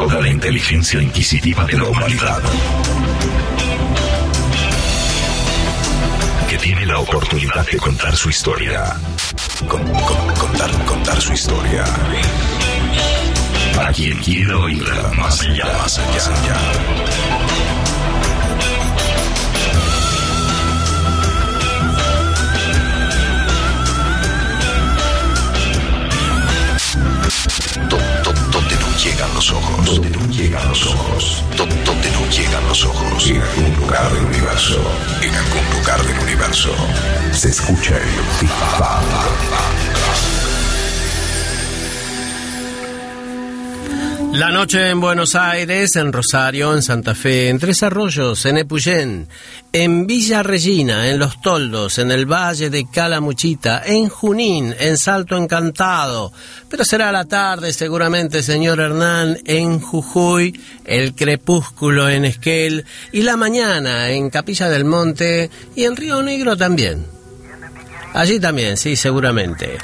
toda la inteligencia inquisitiva de la humanidad. Que tiene la oportunidad de contar su historia. contar, su historia. Para quien quiera oírla más allá, más allá. Más allá. No llegan los ojos. Donde no llegan los ojos. Donde no llegan los ojos. En algún lugar del universo. En algún lugar del universo. Se escucha el Big La noche en Buenos Aires, en Rosario, en Santa Fe, en Tres Arroyos, en Epuyén, en Villa Regina, en Los Toldos, en el Valle de Calamuchita, en Junín, en Salto Encantado. Pero será la tarde, seguramente, señor Hernán, en Jujuy, el crepúsculo en Esquel y la mañana en Capilla del Monte y en Río Negro también. Allí también, sí, seguramente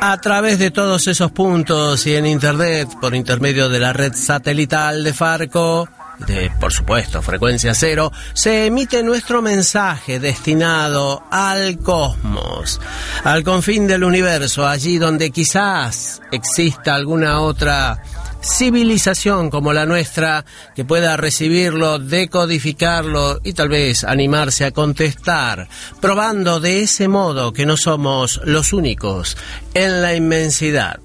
a través de todos esos puntos y en Internet por intermedio de la red satelital de Farco, de por supuesto frecuencia cero, se emite nuestro mensaje destinado al cosmos, al confín del universo, allí donde quizás exista alguna otra civilización como la nuestra que pueda recibirlo, decodificarlo y tal vez animarse a contestar, probando de ese modo que no somos los únicos en la inmensidad.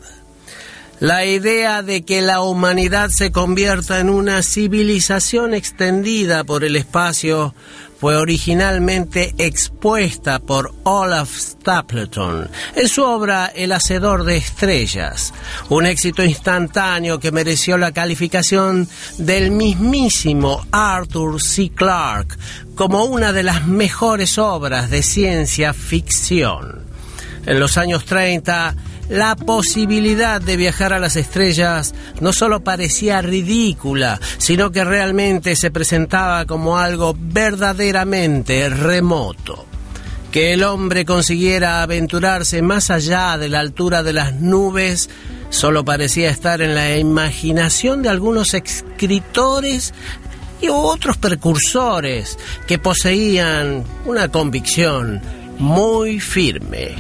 La idea de que la humanidad se convierta en una civilización extendida por el espacio fue originalmente expuesta por Olaf Stapleton en su obra El Hacedor de Estrellas, un éxito instantáneo que mereció la calificación del mismísimo Arthur C. Clarke como una de las mejores obras de ciencia ficción. En los años 30, la posibilidad de viajar a las estrellas no solo parecía ridícula, sino que realmente se presentaba como algo verdaderamente remoto. Que el hombre consiguiera aventurarse más allá de la altura de las nubes solo parecía estar en la imaginación de algunos escritores y otros precursores que poseían una convicción muy firme.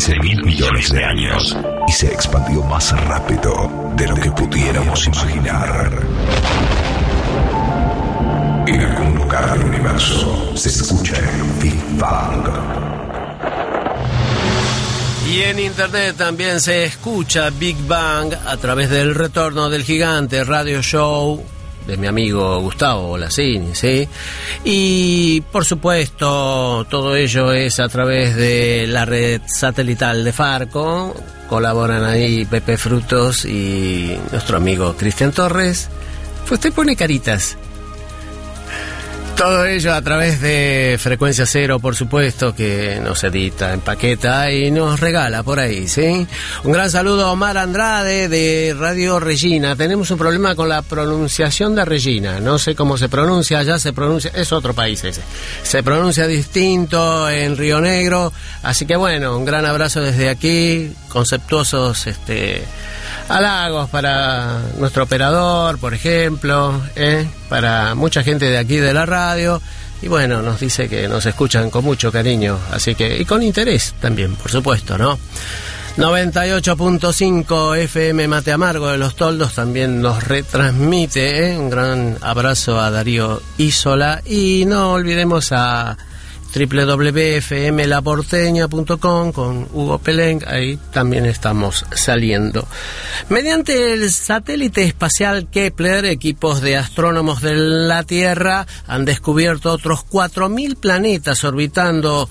15 mil millones de años y se expandió más rápido de lo que pudiéramos imaginar. En algún lugar del universo se escucha el Big Bang. Y en internet también se escucha Big Bang a través del retorno del gigante radio show de mi amigo Gustavo Olacini, ¿sí? Y por supuesto, todo ello es a través de la red satelital de Farco. Colaboran ahí Pepe Frutos y nuestro amigo Cristian Torres. Pues te pone caritas. Todo ello a través de Frecuencia Cero, por supuesto, que nos edita, empaqueta y nos regala por ahí, ¿sí? Un gran saludo a Omar Andrade de Radio Regina. Tenemos un problema con la pronunciación de Regina. No sé cómo se pronuncia, ya se pronuncia, es otro país ese. Se pronuncia distinto en Río Negro. Así que bueno, un gran abrazo desde aquí, conceptuosos, este halagos para nuestro operador, por ejemplo, ¿eh? para mucha gente de aquí de la radio. Y bueno, nos dice que nos escuchan con mucho cariño, así que, y con interés también, por supuesto, ¿no? 98.5 FM Mate Amargo de los Toldos también nos retransmite. ¿eh? Un gran abrazo a Darío Isola. Y no olvidemos a www.fmlaporteña.com con Hugo Peleng, ahí también estamos saliendo. Mediante el satélite espacial Kepler, equipos de astrónomos de la Tierra han descubierto otros 4.000 planetas orbitando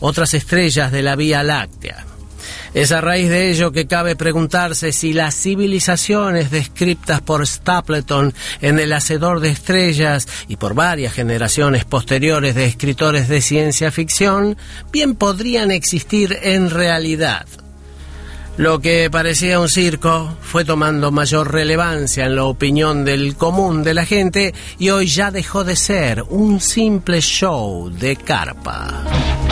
otras estrellas de la Vía Láctea. Es a raíz de ello que cabe preguntarse si las civilizaciones descritas por Stapleton en El Hacedor de Estrellas y por varias generaciones posteriores de escritores de ciencia ficción bien podrían existir en realidad. Lo que parecía un circo fue tomando mayor relevancia en la opinión del común de la gente y hoy ya dejó de ser un simple show de carpa.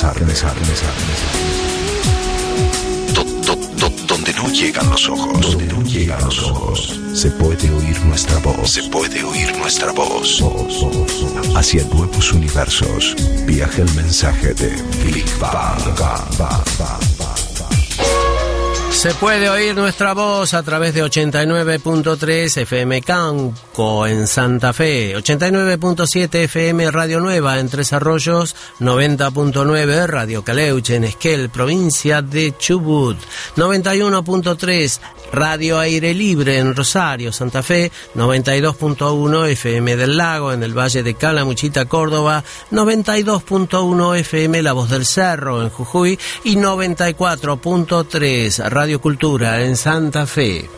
Cansar, Donde no llegan los ojos, donde no llegan los ojos, se puede oír nuestra voz, se puede oír nuestra voz. Hacia nuevos universos, viaja el mensaje de Big Bang. Se puede oír nuestra voz a través de 89.3 FM Canco en Santa Fe, 89.7 FM Radio Nueva en Tres Arroyos, 90.9 Radio Caleuche en Esquel, provincia de Chubut, 91.3 Radio Aire Libre en Rosario, Santa Fe, 92.1 FM del Lago en el Valle de Calamuchita, Córdoba, 92.1 FM La Voz del Cerro en Jujuy y 94.3 Radio Cultura en Santa Fe.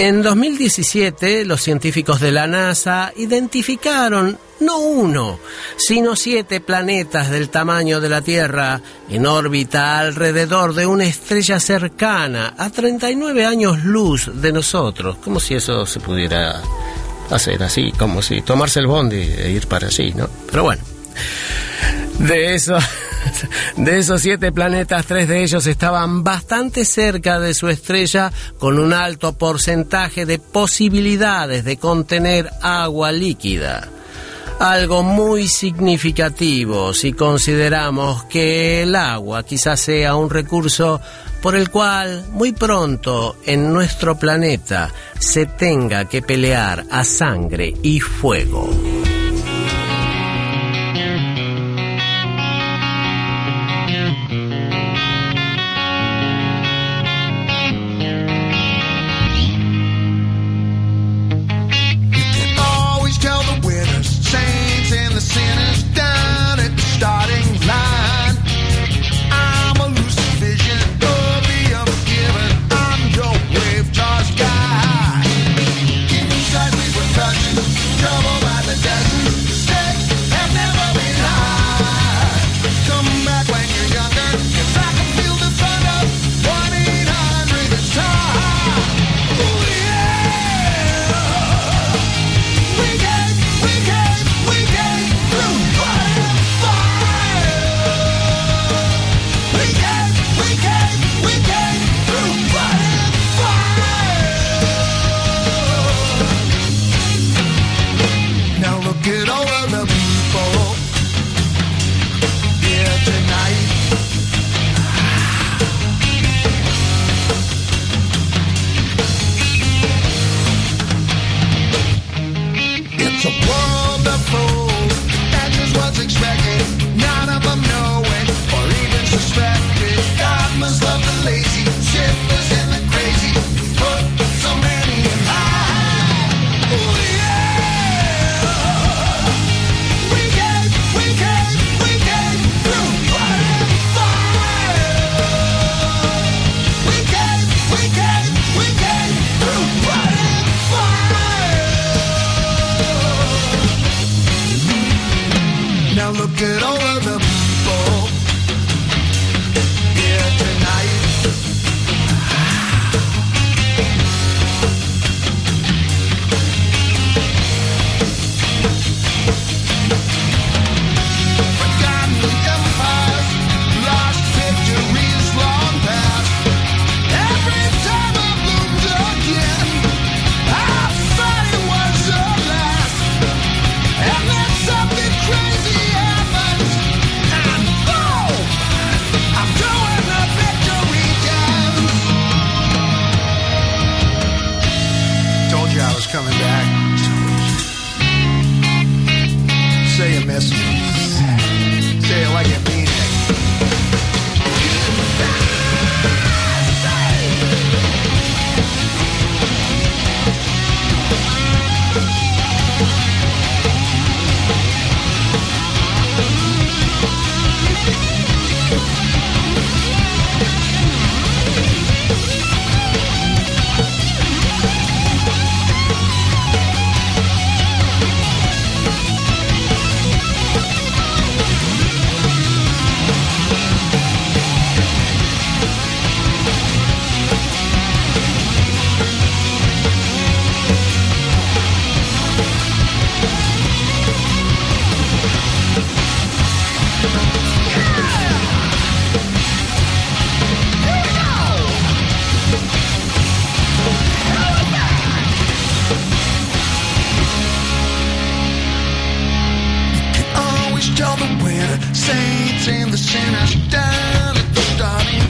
En 2017, los científicos de la NASA identificaron no uno, sino siete planetas del tamaño de la Tierra en órbita alrededor de una estrella cercana a 39 años luz de nosotros. Como si eso se pudiera hacer así, como si tomarse el bondi e ir para allí, ¿no? Pero bueno, de eso... De esos siete planetas, tres de ellos estaban bastante cerca de su estrella con un alto porcentaje de posibilidades de contener agua líquida. Algo muy significativo si consideramos que el agua quizás sea un recurso por el cual muy pronto en nuestro planeta se tenga que pelear a sangre y fuego. over the people. saints and the sinners down at the starting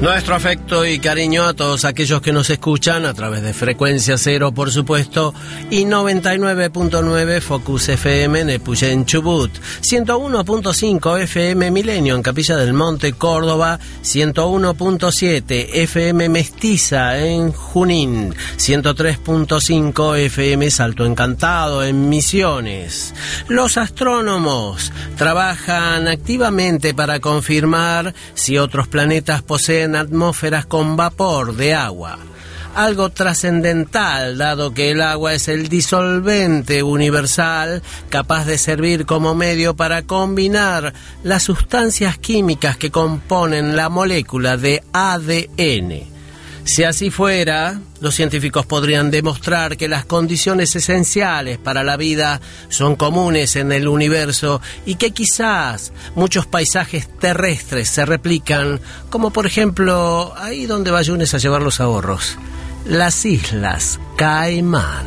Nuestro afecto y cariño a todos aquellos que nos escuchan a través de frecuencia cero, por supuesto, y 99.9 Focus FM en Epuyén Chubut, 101.5 FM Milenio en Capilla del Monte, Córdoba, 101.7 FM Mestiza en Junín, 103.5 FM Salto Encantado en Misiones. Los astrónomos trabajan activamente para confirmar si otros planetas poseen atmósferas con vapor de agua. Algo trascendental, dado que el agua es el disolvente universal capaz de servir como medio para combinar las sustancias químicas que componen la molécula de ADN. Si así fuera, los científicos podrían demostrar que las condiciones esenciales para la vida son comunes en el universo y que quizás muchos paisajes terrestres se replican, como por ejemplo ahí donde vayunes a llevar los ahorros, las Islas Caimán.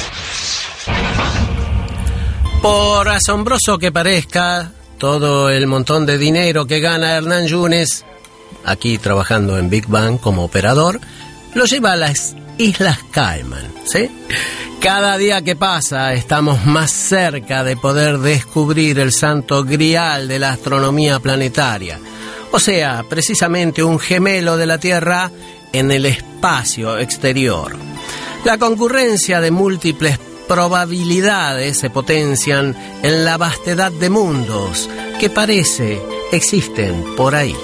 Por asombroso que parezca, todo el montón de dinero que gana Hernán Yunes, aquí trabajando en Big Bang como operador, lo lleva a las Islas Cayman. Cada día que pasa estamos más cerca de poder descubrir el santo grial de la astronomía planetaria. O sea, precisamente un gemelo de la Tierra en el espacio exterior. La concurrencia de múltiples probabilidades se potencian en la vastedad de mundos que parece existen por ahí.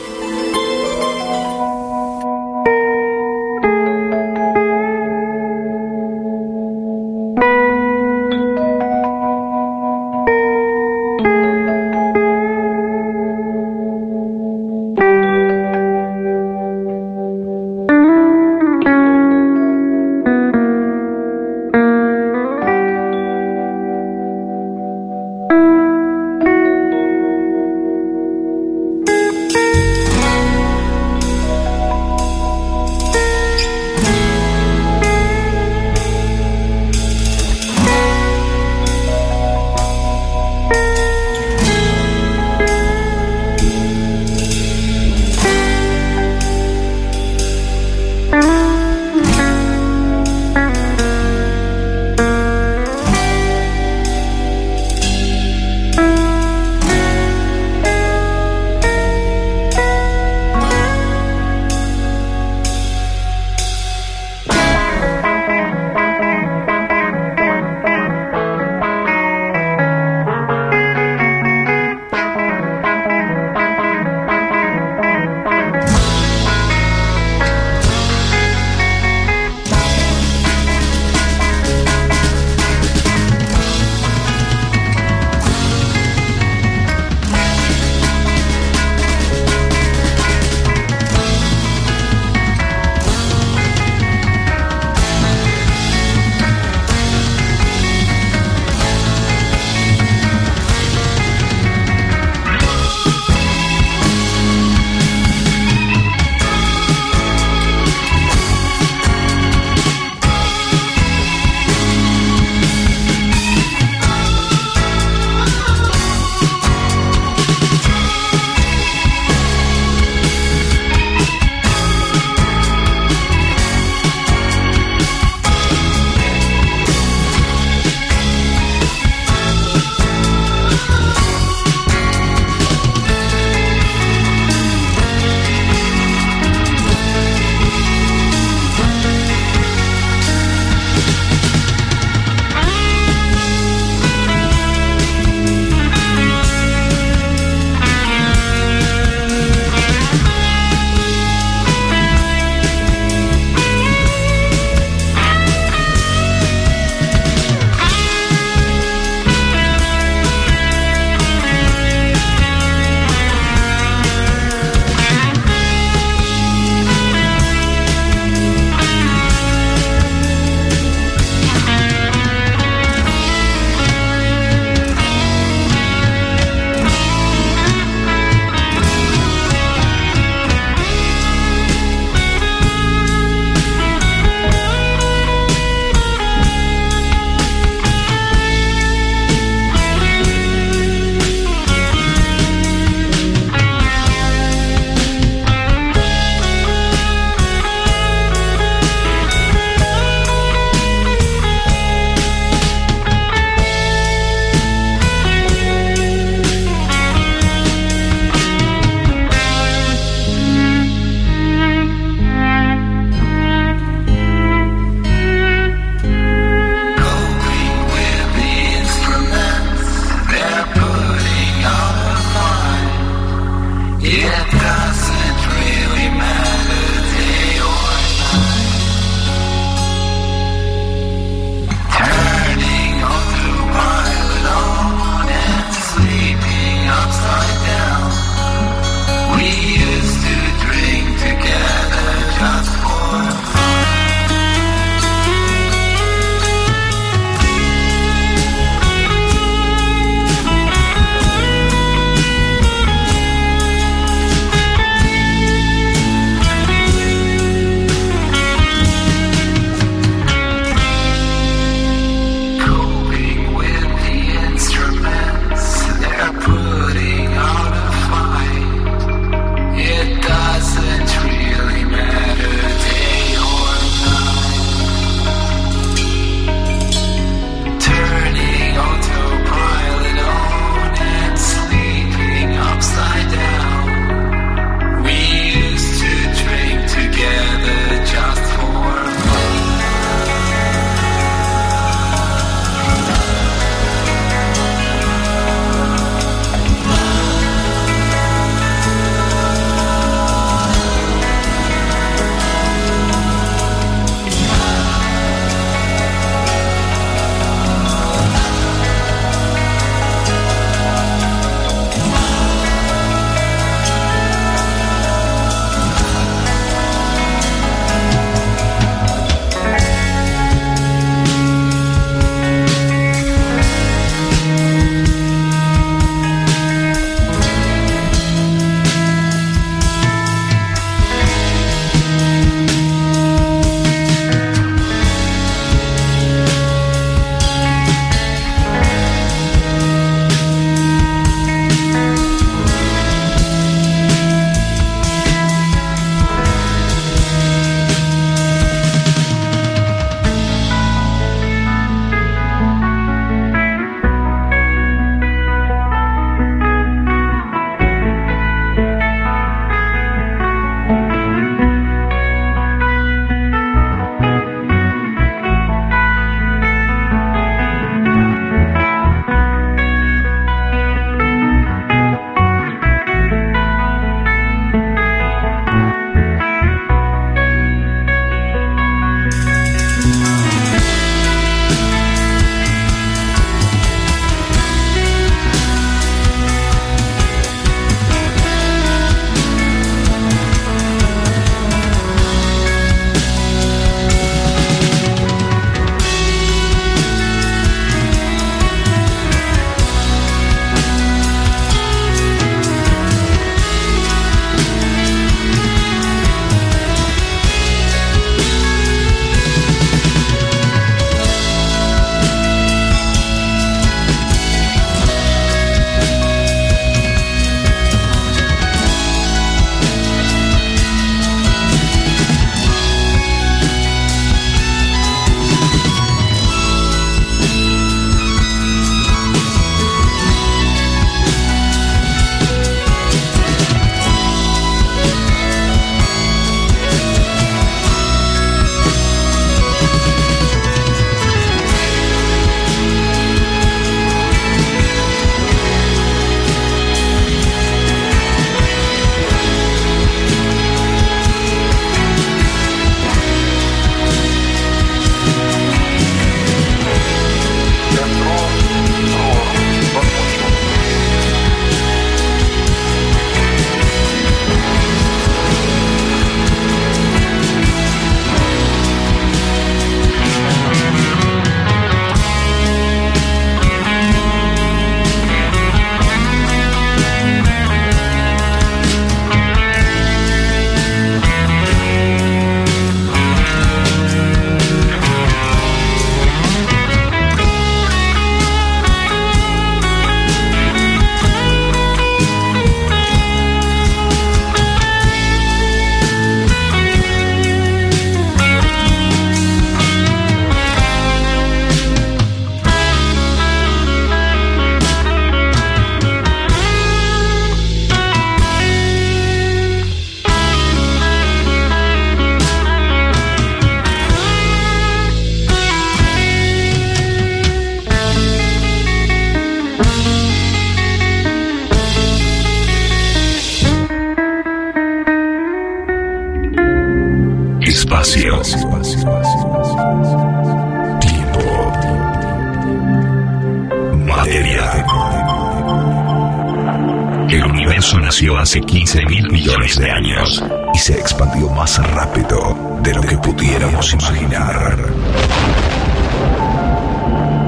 Hace 15 mil millones de años y se expandió más rápido de lo que pudiéramos imaginar.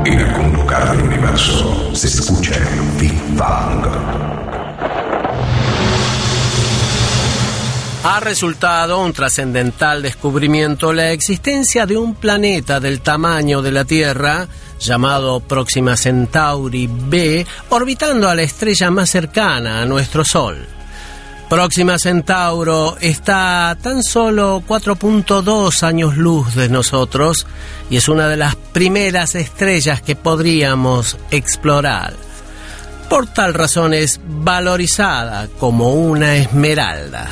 En algún lugar del universo se escucha el Big Bang. Ha resultado un trascendental descubrimiento la existencia de un planeta del tamaño de la Tierra, llamado Próxima Centauri b, orbitando a la estrella más cercana a nuestro Sol. Próxima Centauro está tan solo 4.2 años luz de nosotros y es una de las primeras estrellas que podríamos explorar. Por tal razón es valorizada como una esmeralda.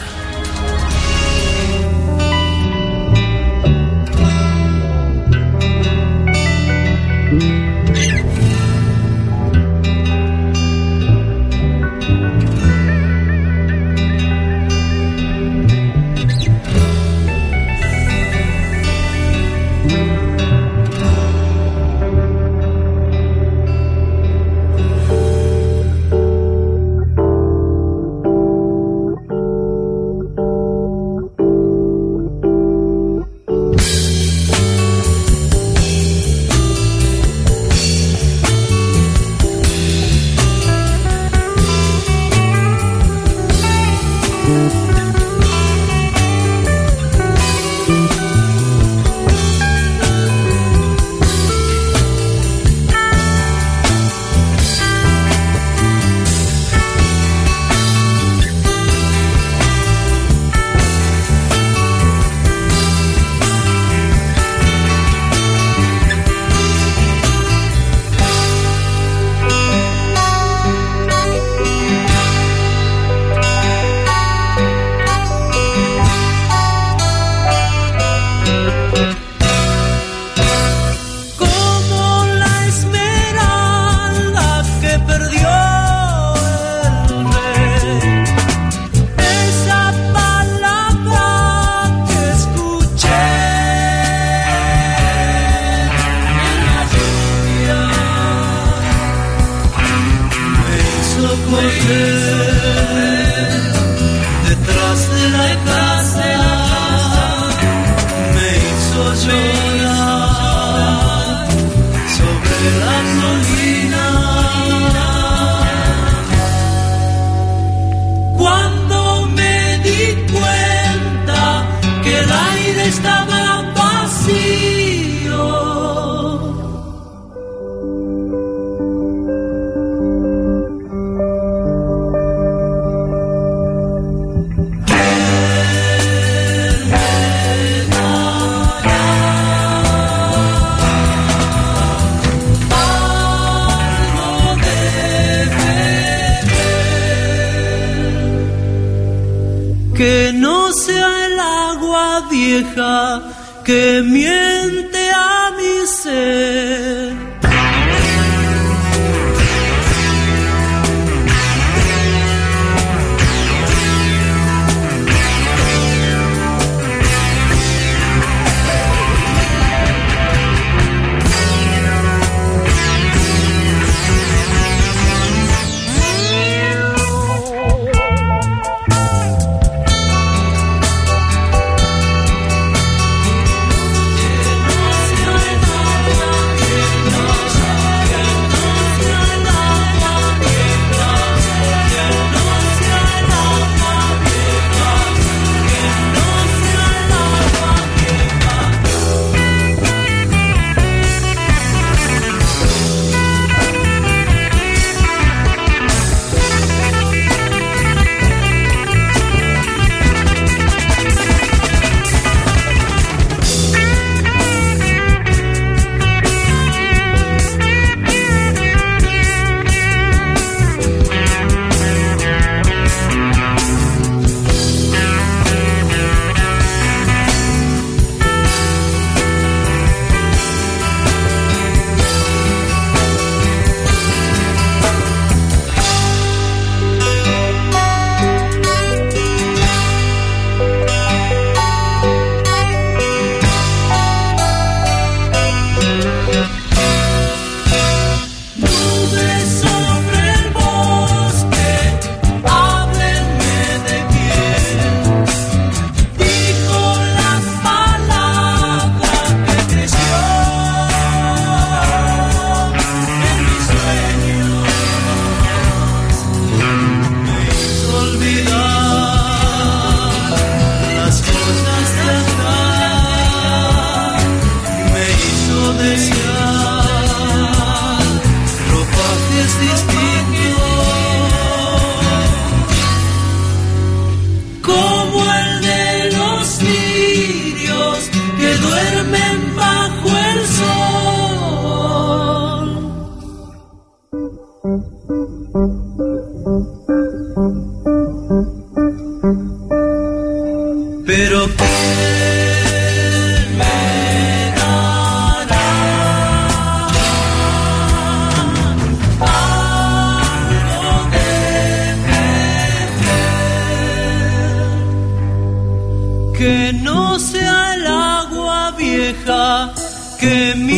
Que no sea el agua vieja que miente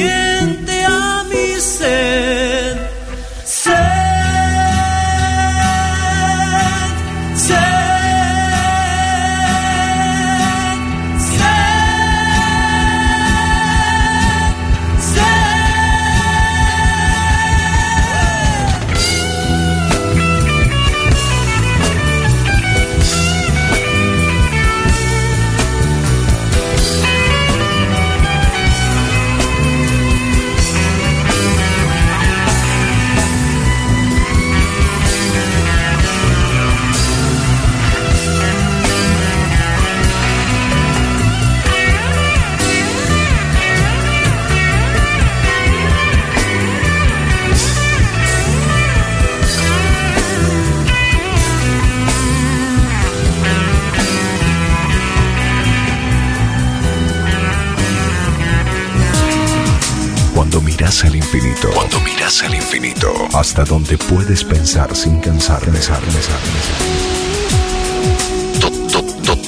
donde puedes pensar sin cansar, pensar, pensar,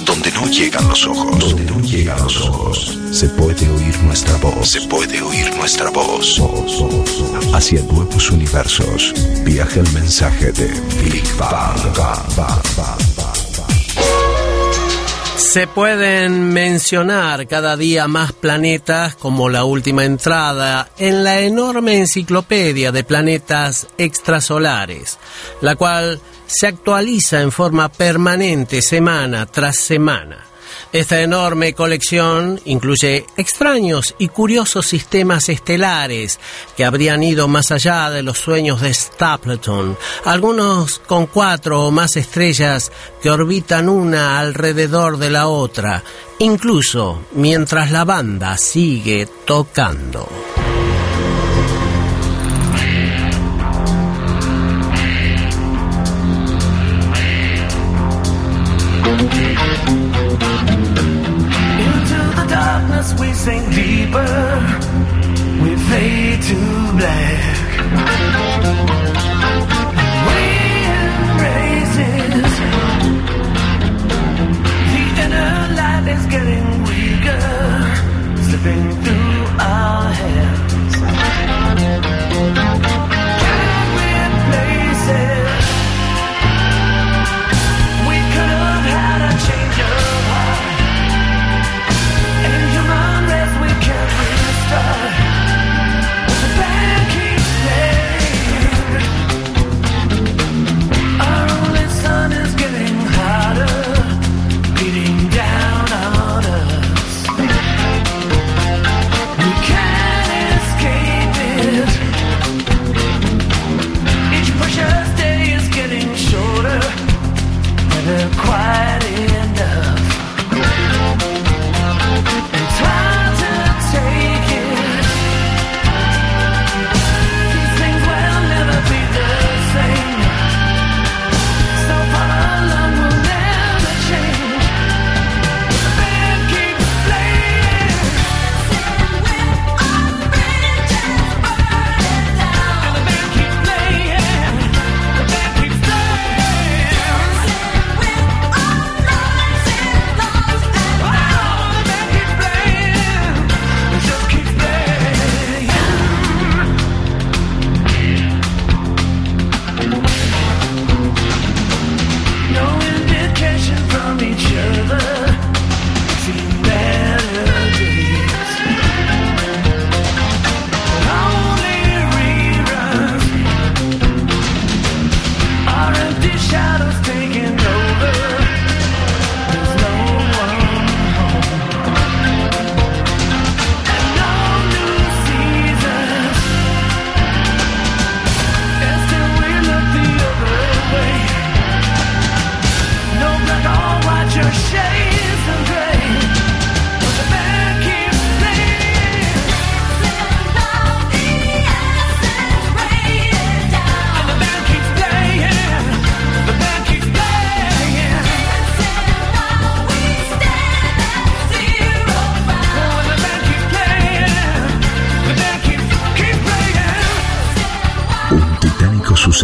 Donde no llegan los ojos. Donde no llegan los ojos. Se puede oír nuestra voz. Se puede oír nuestra voz. Hacia nuevos universos. Viaja el mensaje de Big Bang. Se pueden mencionar cada día más planetas como la última entrada en la enorme enciclopedia de planetas extrasolares, la cual se actualiza en forma permanente semana tras semana. Esta enorme colección incluye extraños y curiosos sistemas estelares que habrían ido más allá de los sueños de Stapleton, algunos con cuatro o más estrellas que orbitan una alrededor de la otra, incluso mientras la banda sigue tocando. Sink deeper, we fade to black. The inner light is getting weaker, slipping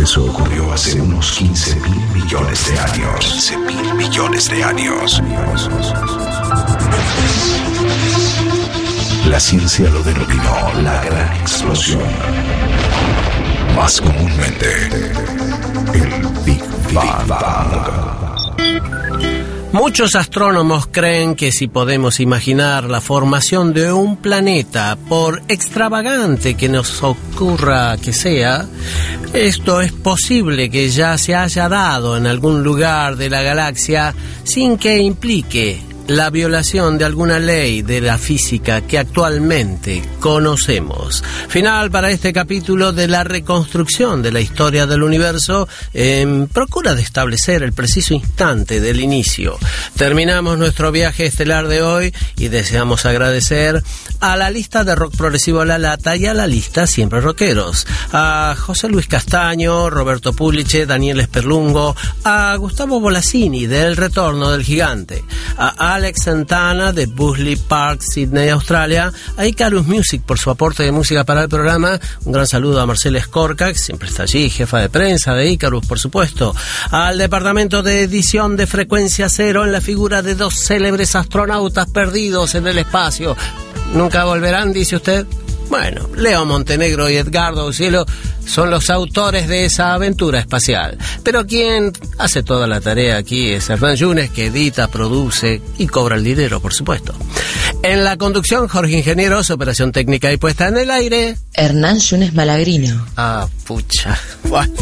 suceso ocurrió hace unos 15 mil millones de años. 15 mil millones de años. La ciencia lo denominó la gran explosión. Más comúnmente, el Big Bang. Muchos astrónomos creen que si podemos imaginar la formación de un planeta, por extravagante que nos ocurra que sea, esto es posible que ya se haya dado en algún lugar de la galaxia sin que implique la violación de alguna ley de la física que actualmente conocemos. Final para este capítulo de la reconstrucción de la historia del universo procura de establecer el preciso instante del inicio. Terminamos nuestro viaje estelar de hoy y deseamos agradecer a la lista de rock progresivo La Lata y a la lista Siempre Rockeros, a José Luis Castaño, Roberto Puliche, Daniel Esperlungo, a Gustavo Bolasini del Retorno del Gigante, a Alex Santana de Busley Park, Sydney, Australia, a Icarus Music por su aporte de música para el programa, un gran saludo a Marcela Escorca, que siempre está allí, jefa de prensa de Icarus, por supuesto, al departamento de edición de Frecuencia Cero en la figura de dos célebres astronautas perdidos en el espacio. ¿Nunca volverán, dice usted? Bueno, Leo Montenegro y Edgardo Cielo son los autores de esa aventura espacial. Pero quien hace toda la tarea aquí es Hernán Yunes, que edita, produce y cobra el dinero, por supuesto. En la conducción, Jorge Ingenieros, operación técnica y puesta en el aire. Hernán Yunes Malagrino. Ah, pucha. Bueno.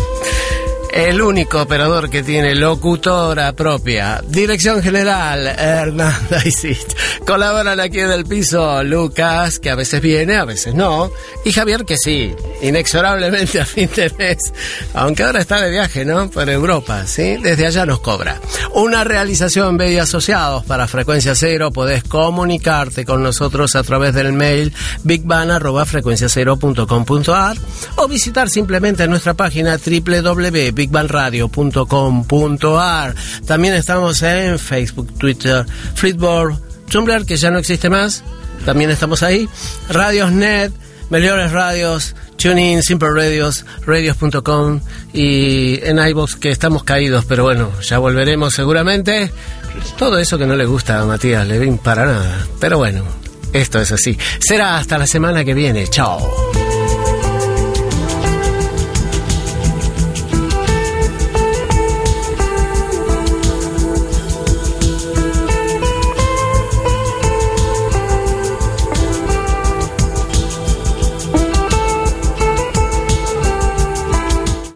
El único operador que tiene locutora propia. Dirección General, Hernán Daisit. Colaboran aquí en el piso Lucas, que a veces viene, a veces no. Y Javier, que sí, inexorablemente a fin de mes. Aunque ahora está de viaje, ¿no? Por Europa, ¿sí? Desde allá nos cobra. Una realización media asociados para Frecuencia Cero. Podés comunicarte con nosotros a través del mail bigban.frecuenciacero.com.ar o visitar simplemente nuestra página www bigbanradio.com.ar. También estamos en Facebook, Twitter, Flipboard, Tumblr, que ya no existe más. También estamos ahí. Radiosnet, Mejores Radios, TuneIn, Simple Radios, radios.com y en iBox que estamos caídos, pero bueno, ya volveremos seguramente. Todo eso que no le gusta a Matías Levin para nada. Pero bueno, esto es así. Será hasta la semana que viene. Chao.